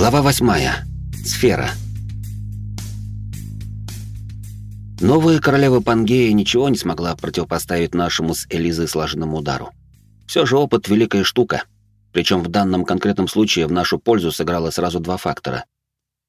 Глава восьмая. Сфера. Новая королева Пангея ничего не смогла противопоставить нашему с Элизой слаженному удару. Все же опыт — великая штука. Причем в данном конкретном случае в нашу пользу сыграло сразу два фактора.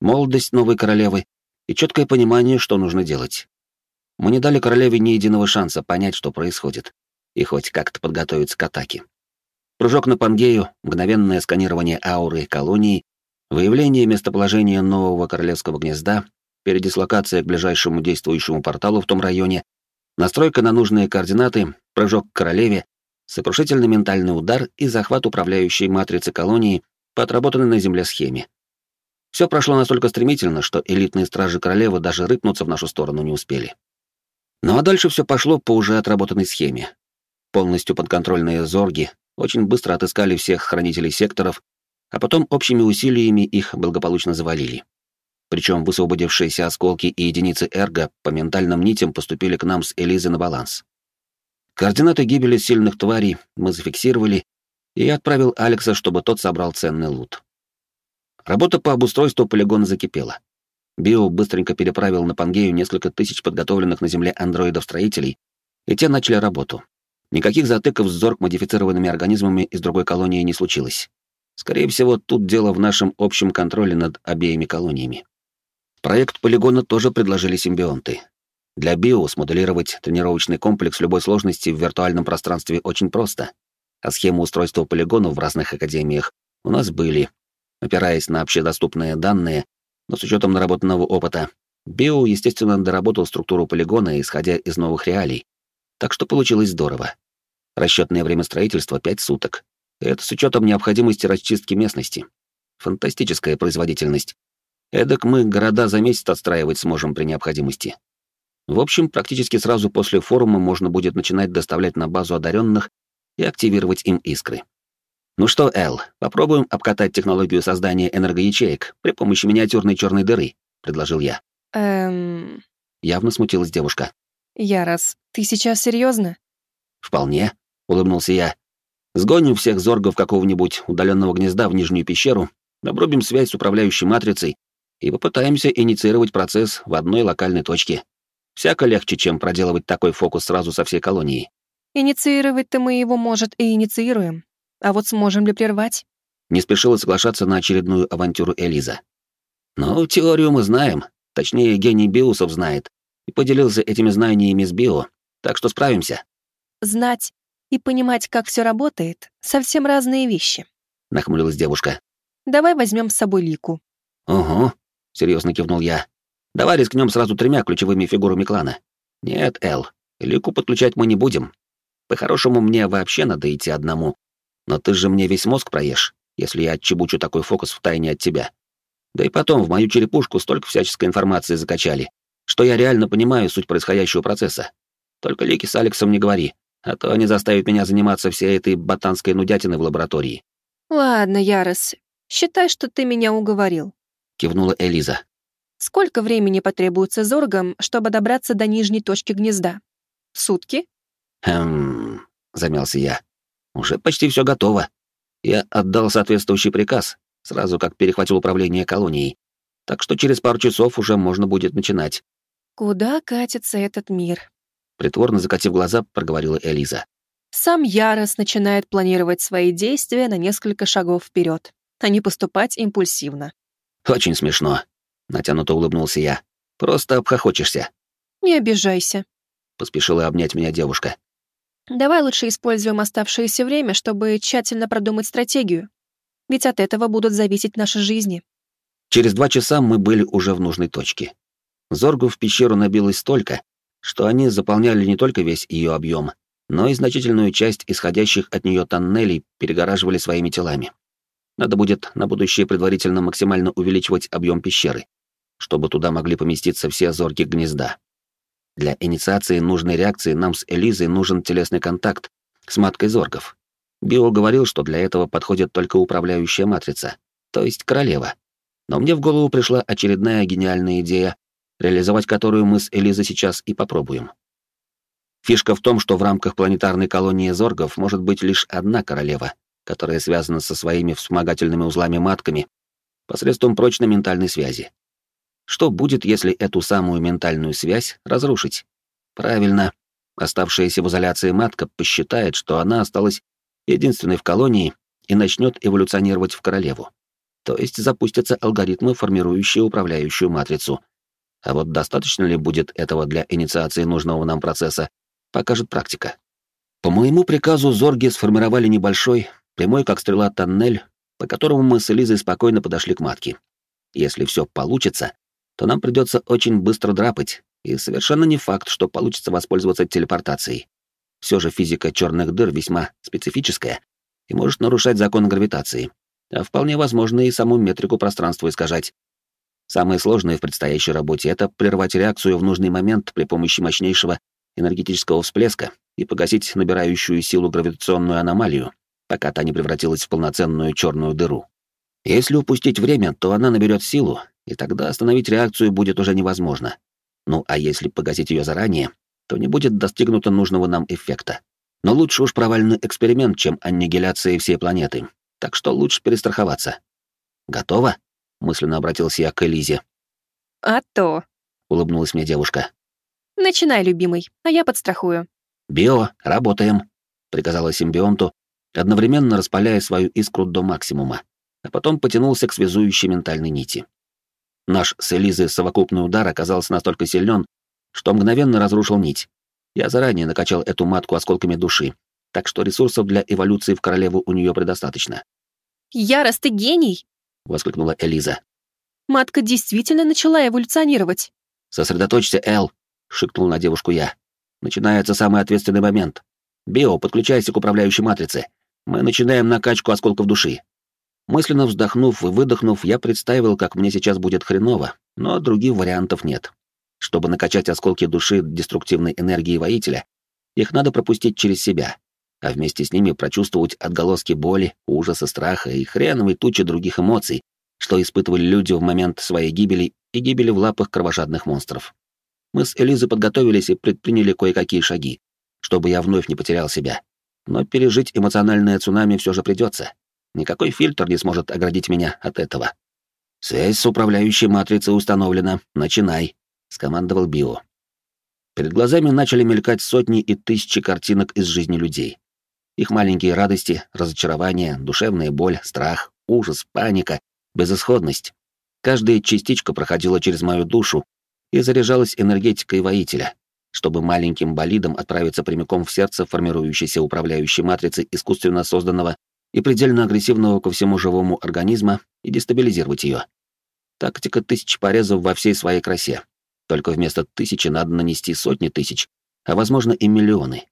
Молодость новой королевы и четкое понимание, что нужно делать. Мы не дали королеве ни единого шанса понять, что происходит, и хоть как-то подготовиться к атаке. Прыжок на Пангею, мгновенное сканирование ауры колонии Выявление местоположения нового королевского гнезда, передислокация к ближайшему действующему порталу в том районе, настройка на нужные координаты, прыжок к королеве, сокрушительный ментальный удар и захват управляющей матрицы колонии по отработанной на Земле схеме. Все прошло настолько стремительно, что элитные стражи королевы даже рыпнуться в нашу сторону не успели. Ну а дальше все пошло по уже отработанной схеме. Полностью подконтрольные зорги очень быстро отыскали всех хранителей секторов а потом общими усилиями их благополучно завалили. Причем высвободившиеся осколки и единицы эрго по ментальным нитям поступили к нам с Элизой на баланс. Координаты гибели сильных тварей мы зафиксировали, и отправил Алекса, чтобы тот собрал ценный лут. Работа по обустройству полигона закипела. Био быстренько переправил на Пангею несколько тысяч подготовленных на Земле андроидов-строителей, и те начали работу. Никаких затыков с зорг-модифицированными организмами из другой колонии не случилось. Скорее всего, тут дело в нашем общем контроле над обеими колониями. Проект полигона тоже предложили симбионты. Для био смоделировать тренировочный комплекс любой сложности в виртуальном пространстве очень просто, а схемы устройства полигонов в разных академиях у нас были. Опираясь на общедоступные данные, но с учетом наработанного опыта, био, естественно, доработал структуру полигона, исходя из новых реалий. Так что получилось здорово. Расчетное время строительства — 5 суток, это с учетом необходимости расчистки местности. Фантастическая производительность. Эдак мы города за месяц отстраивать сможем при необходимости. В общем, практически сразу после форума можно будет начинать доставлять на базу одаренных и активировать им искры. Ну что, Эл, попробуем обкатать технологию создания энергоячеек при помощи миниатюрной черной дыры, предложил я. Эм. Явно смутилась девушка. Ярос, ты сейчас серьезно? Вполне, улыбнулся я. Сгоним всех зоргов какого-нибудь удаленного гнезда в нижнюю пещеру, обрубим связь с управляющей матрицей и попытаемся инициировать процесс в одной локальной точке. Всяко легче, чем проделывать такой фокус сразу со всей колонией. Инициировать-то мы его, может, и инициируем. А вот сможем ли прервать? Не спешила соглашаться на очередную авантюру Элиза. Ну, теорию мы знаем, точнее, гений Биусов знает, и поделился этими знаниями с Био, так что справимся. Знать и понимать, как все работает, совсем разные вещи. Нахмурилась девушка. Давай возьмем с собой Лику. Угу, серьезно кивнул я. Давай рискнем сразу тремя ключевыми фигурами клана. Нет, Эл, Лику подключать мы не будем. По-хорошему, мне вообще надо идти одному. Но ты же мне весь мозг проешь, если я отчебучу такой фокус в тайне от тебя. Да и потом в мою черепушку столько всяческой информации закачали, что я реально понимаю суть происходящего процесса. Только Лики с Алексом не говори, а то они заставят меня заниматься всей этой ботанской нудятиной в лаборатории. Ладно, Ярос, считай, что ты меня уговорил. Кивнула Элиза. Сколько времени потребуется зоргам, чтобы добраться до нижней точки гнезда? Сутки? Хм, замялся я. Уже почти все готово. Я отдал соответствующий приказ, сразу как перехватил управление колонией. Так что через пару часов уже можно будет начинать. Куда катится этот мир? Притворно закатив глаза, проговорила Элиза. Сам Ярос начинает планировать свои действия на несколько шагов вперед, а не поступать импульсивно. Очень смешно. Натянуто улыбнулся я. Просто обхохочешься. Не обижайся. Поспешила обнять меня девушка. Давай лучше используем оставшееся время, чтобы тщательно продумать стратегию. Ведь от этого будут зависеть наши жизни. Через два часа мы были уже в нужной точке. Зоргу в пещеру набилось столько, что они заполняли не только весь ее объем, но и значительную часть исходящих от нее тоннелей перегораживали своими телами. Надо будет на будущее предварительно максимально увеличивать объем пещеры, чтобы туда могли поместиться все зорки гнезда. Для инициации нужной реакции нам с Элизой нужен телесный контакт с маткой зоргов. Био говорил, что для этого подходит только управляющая матрица, то есть королева. Но мне в голову пришла очередная гениальная идея реализовать которую мы с Элизой сейчас и попробуем. Фишка в том, что в рамках планетарной колонии зоргов может быть лишь одна королева, которая связана со своими вспомогательными узлами-матками, посредством прочной ментальной связи. Что будет, если эту самую ментальную связь разрушить? Правильно, оставшаяся в изоляции матка посчитает, что она осталась единственной в колонии и начнет эволюционировать в королеву. То есть запустятся алгоритмы, формирующие управляющую матрицу. А вот достаточно ли будет этого для инициации нужного нам процесса, покажет практика. По моему приказу зорги сформировали небольшой, прямой как стрела тоннель, по которому мы с Элизой спокойно подошли к матке. Если все получится, то нам придется очень быстро драпать, и совершенно не факт, что получится воспользоваться телепортацией. Все же физика черных дыр весьма специфическая и может нарушать закон гравитации, а вполне возможно и саму метрику пространства искажать. Самое сложное в предстоящей работе — это прервать реакцию в нужный момент при помощи мощнейшего энергетического всплеска и погасить набирающую силу гравитационную аномалию, пока та не превратилась в полноценную черную дыру. Если упустить время, то она наберет силу, и тогда остановить реакцию будет уже невозможно. Ну а если погасить ее заранее, то не будет достигнуто нужного нам эффекта. Но лучше уж провальный эксперимент, чем аннигиляция всей планеты. Так что лучше перестраховаться. Готово? Мысленно обратился я к Элизе. А то, улыбнулась мне девушка. Начинай, любимый, а я подстрахую. Био, работаем, приказала симбионту, одновременно распаляя свою искру до максимума, а потом потянулся к связующей ментальной нити. Наш с Элизой совокупный удар оказался настолько силен, что мгновенно разрушил нить. Я заранее накачал эту матку осколками души, так что ресурсов для эволюции в королеву у нее предостаточно. «Ярос, ты гений!» — воскликнула Элиза. «Матка действительно начала эволюционировать». «Сосредоточься, Эл!» — шикнул на девушку я. «Начинается самый ответственный момент. Био, подключайся к управляющей матрице. Мы начинаем накачку осколков души». Мысленно вздохнув и выдохнув, я представил, как мне сейчас будет хреново, но других вариантов нет. Чтобы накачать осколки души деструктивной энергии воителя, их надо пропустить через себя, а вместе с ними прочувствовать отголоски боли, ужаса, страха и хреновой тучи других эмоций, что испытывали люди в момент своей гибели и гибели в лапах кровожадных монстров. Мы с Элизой подготовились и предприняли кое-какие шаги, чтобы я вновь не потерял себя. Но пережить эмоциональное цунами все же придется. Никакой фильтр не сможет оградить меня от этого. «Связь с управляющей матрицей установлена. Начинай», — скомандовал Био. Перед глазами начали мелькать сотни и тысячи картинок из жизни людей. Их маленькие радости, разочарования, душевная боль, страх, ужас, паника, безысходность. Каждая частичка проходила через мою душу и заряжалась энергетикой воителя, чтобы маленьким болидом отправиться прямиком в сердце формирующейся управляющей матрицы искусственно созданного и предельно агрессивного ко всему живому организма и дестабилизировать ее. Тактика тысяч порезов во всей своей красе. Только вместо тысячи надо нанести сотни тысяч, а возможно и миллионы.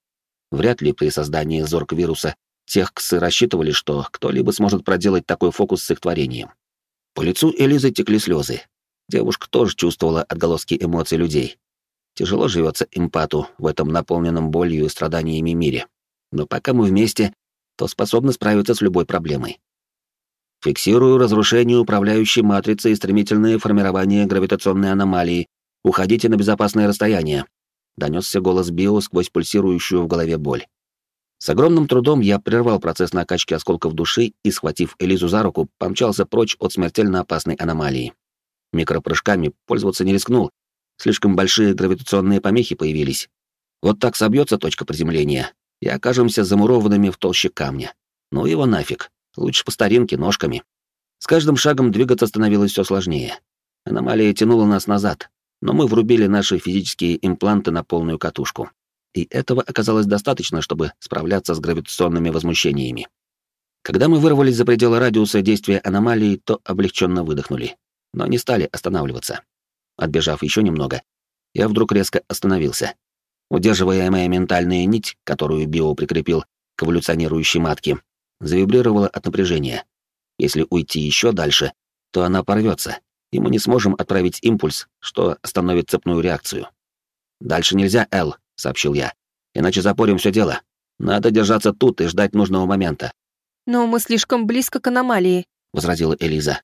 Вряд ли при создании зорг-вируса техксы рассчитывали, что кто-либо сможет проделать такой фокус с их творением. По лицу Элизы текли слезы. Девушка тоже чувствовала отголоски эмоций людей. Тяжело живется импату в этом наполненном болью и страданиями мире. Но пока мы вместе, то способны справиться с любой проблемой. Фиксирую разрушение управляющей матрицы и стремительное формирование гравитационной аномалии. Уходите на безопасное расстояние. Донесся голос Био сквозь пульсирующую в голове боль. С огромным трудом я прервал процесс накачки осколков души и, схватив Элизу за руку, помчался прочь от смертельно опасной аномалии. Микропрыжками пользоваться не рискнул. Слишком большие гравитационные помехи появились. Вот так собьется точка приземления, и окажемся замурованными в толще камня. Ну его нафиг. Лучше по старинке, ножками. С каждым шагом двигаться становилось все сложнее. Аномалия тянула нас назад, но мы врубили наши физические импланты на полную катушку. И этого оказалось достаточно, чтобы справляться с гравитационными возмущениями. Когда мы вырвались за пределы радиуса действия аномалии, то облегченно выдохнули, но не стали останавливаться. Отбежав еще немного, я вдруг резко остановился. Удерживаемая ментальная нить, которую Био прикрепил к эволюционирующей матке, завибрировала от напряжения. Если уйти еще дальше, то она порвется, и мы не сможем отправить импульс, что остановит цепную реакцию. «Дальше нельзя, Эл», — сообщил я, — «иначе запорим все дело. Надо держаться тут и ждать нужного момента». «Но мы слишком близко к аномалии», — возразила Элиза.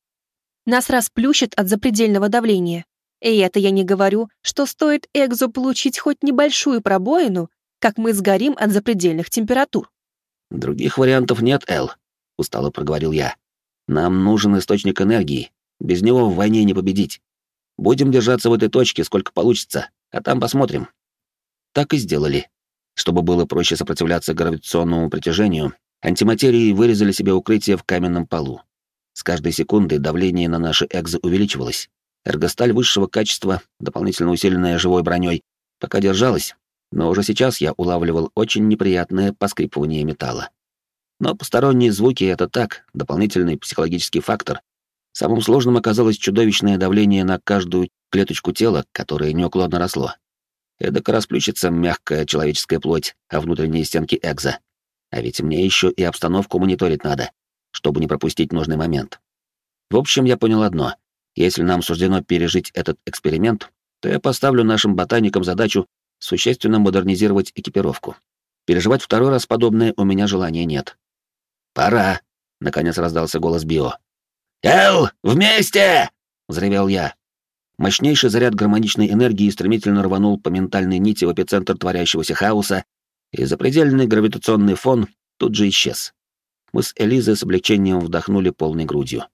«Нас расплющит от запредельного давления. И это я не говорю, что стоит Экзо получить хоть небольшую пробоину, как мы сгорим от запредельных температур. «Других вариантов нет, Эл», — устало проговорил я. «Нам нужен источник энергии, Без него в войне не победить. Будем держаться в этой точке, сколько получится, а там посмотрим. Так и сделали. Чтобы было проще сопротивляться гравитационному притяжению, антиматерии вырезали себе укрытие в каменном полу. С каждой секундой давление на наши экзы увеличивалось. Эргосталь высшего качества, дополнительно усиленная живой броней, пока держалась, но уже сейчас я улавливал очень неприятное поскрипывание металла. Но посторонние звуки — это так, дополнительный психологический фактор. Самым сложным оказалось чудовищное давление на каждую клеточку тела, которое неуклонно росло. Эдак расплющится мягкая человеческая плоть, а внутренние стенки экза. А ведь мне еще и обстановку мониторить надо, чтобы не пропустить нужный момент. В общем, я понял одно. Если нам суждено пережить этот эксперимент, то я поставлю нашим ботаникам задачу существенно модернизировать экипировку. Переживать второй раз подобное у меня желания нет. «Пора!» — наконец раздался голос Био. «Эл, вместе!» — взревел я. Мощнейший заряд гармоничной энергии стремительно рванул по ментальной нити в эпицентр творящегося хаоса, и запредельный гравитационный фон тут же исчез. Мы с Элизой с облегчением вдохнули полной грудью.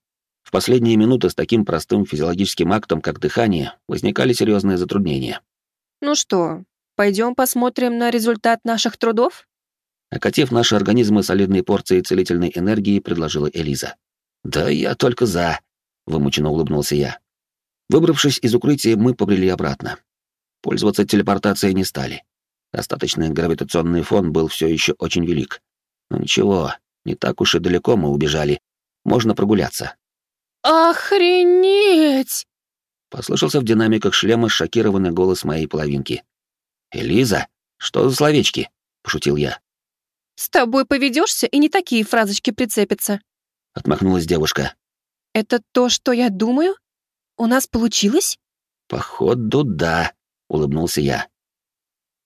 В последние минуты с таким простым физиологическим актом, как дыхание, возникали серьезные затруднения. «Ну что, пойдем посмотрим на результат наших трудов?» Окатив наши организмы солидной порцией целительной энергии, предложила Элиза. «Да я только за», — вымученно улыбнулся я. Выбравшись из укрытия, мы побрели обратно. Пользоваться телепортацией не стали. Остаточный гравитационный фон был все еще очень велик. Но ничего, не так уж и далеко мы убежали. Можно прогуляться. «Охренеть!» Послышался в динамиках шлема шокированный голос моей половинки. «Элиза, что за словечки?» — пошутил я. «С тобой поведешься, и не такие фразочки прицепятся», — отмахнулась девушка. «Это то, что я думаю? У нас получилось?» «Походу, да», — улыбнулся я.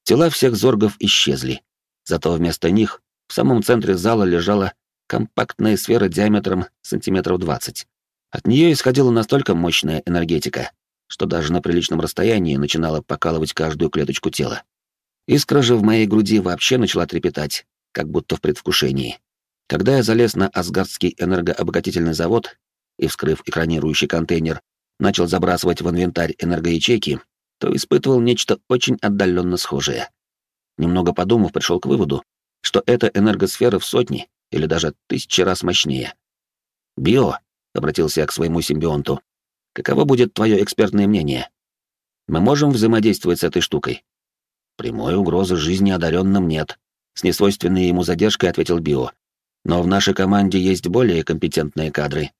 Тела всех зоргов исчезли. Зато вместо них в самом центре зала лежала компактная сфера диаметром сантиметров двадцать. От нее исходила настолько мощная энергетика, что даже на приличном расстоянии начинала покалывать каждую клеточку тела. Искра же в моей груди вообще начала трепетать, как будто в предвкушении. Когда я залез на Асгардский энергообогатительный завод и, вскрыв экранирующий контейнер, начал забрасывать в инвентарь энергоячейки, то испытывал нечто очень отдаленно схожее. Немного подумав, пришел к выводу, что эта энергосфера в сотни или даже тысячи раз мощнее. «Био», — обратился я к своему симбионту, — «каково будет твое экспертное мнение? Мы можем взаимодействовать с этой штукой?» «Прямой угрозы жизни одаренным нет», — с несвойственной ему задержкой ответил Био. «Но в нашей команде есть более компетентные кадры».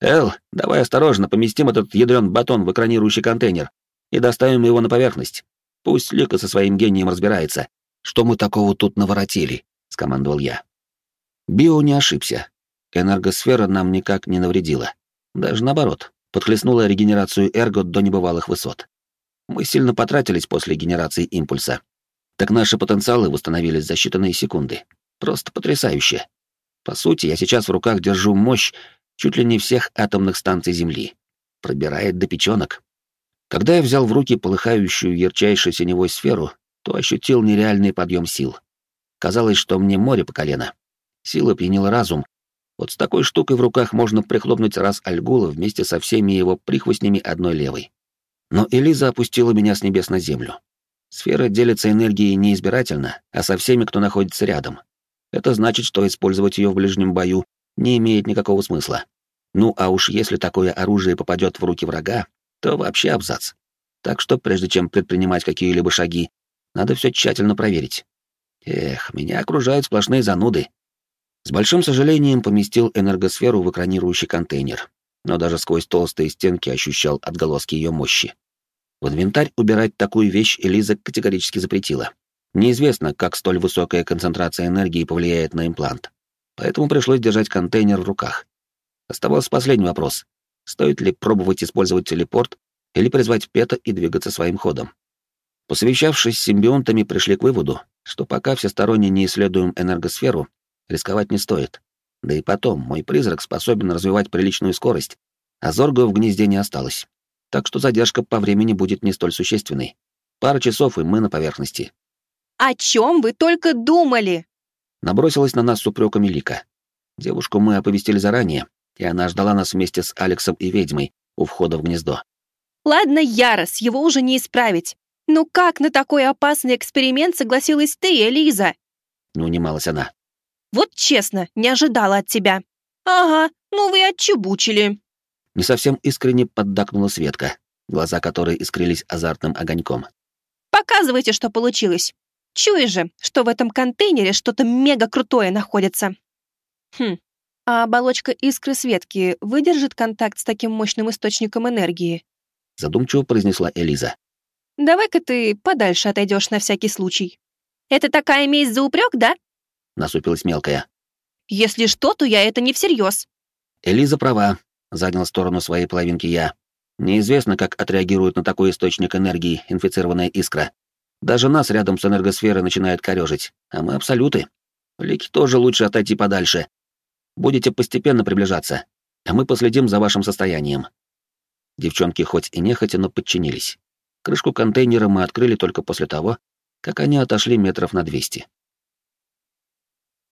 «Эл, давай осторожно поместим этот ядрен батон в экранирующий контейнер и доставим его на поверхность. Пусть Лика со своим гением разбирается. Что мы такого тут наворотили?» — скомандовал я. Био не ошибся. Энергосфера нам никак не навредила. Даже наоборот, подхлестнула регенерацию эрго до небывалых высот. Мы сильно потратились после генерации импульса. Так наши потенциалы восстановились за считанные секунды. Просто потрясающе. По сути, я сейчас в руках держу мощь чуть ли не всех атомных станций Земли. Пробирает до печенок. Когда я взял в руки полыхающую ярчайшей синевой сферу, то ощутил нереальный подъем сил. Казалось, что мне море по колено. Сила пьянила разум. Вот с такой штукой в руках можно прихлопнуть раз Альгула вместе со всеми его прихвостнями одной левой. Но Элиза опустила меня с небес на землю. Сфера делится энергией не избирательно, а со всеми, кто находится рядом. Это значит, что использовать ее в ближнем бою не имеет никакого смысла. Ну а уж если такое оружие попадет в руки врага, то вообще абзац. Так что прежде чем предпринимать какие-либо шаги, надо все тщательно проверить. Эх, меня окружают сплошные зануды. С большим сожалением поместил энергосферу в экранирующий контейнер, но даже сквозь толстые стенки ощущал отголоски ее мощи. В инвентарь убирать такую вещь Элиза категорически запретила. Неизвестно, как столь высокая концентрация энергии повлияет на имплант. Поэтому пришлось держать контейнер в руках. Оставался последний вопрос. Стоит ли пробовать использовать телепорт или призвать Пета и двигаться своим ходом? Посовещавшись с симбионтами, пришли к выводу, что пока всесторонне не исследуем энергосферу, рисковать не стоит. Да и потом, мой призрак способен развивать приличную скорость, а Зорга в гнезде не осталось. Так что задержка по времени будет не столь существенной. Пара часов, и мы на поверхности. «О чем вы только думали?» Набросилась на нас с упреками Лика. Девушку мы оповестили заранее, и она ждала нас вместе с Алексом и ведьмой у входа в гнездо. Ладно, Ярос, его уже не исправить. Но как на такой опасный эксперимент согласилась ты, Элиза? Не унималась она. Вот честно, не ожидала от тебя. Ага, ну вы отчебучили. Не совсем искренне поддакнула Светка, глаза которой искрились азартным огоньком. Показывайте, что получилось. Чуешь же, что в этом контейнере что-то мега крутое находится. Хм, а оболочка искры Светки выдержит контакт с таким мощным источником энергии? Задумчиво произнесла Элиза. Давай-ка ты подальше отойдешь на всякий случай. Это такая месть за упрек, да? Насупилась мелкая. Если что, то я это не всерьез. Элиза права, занял сторону своей половинки я. Неизвестно, как отреагирует на такой источник энергии инфицированная искра. Даже нас рядом с энергосферой начинает корежить, а мы абсолюты. Лики тоже лучше отойти подальше. Будете постепенно приближаться, а мы последим за вашим состоянием. Девчонки хоть и нехотя, но подчинились. Крышку контейнера мы открыли только после того, как они отошли метров на двести.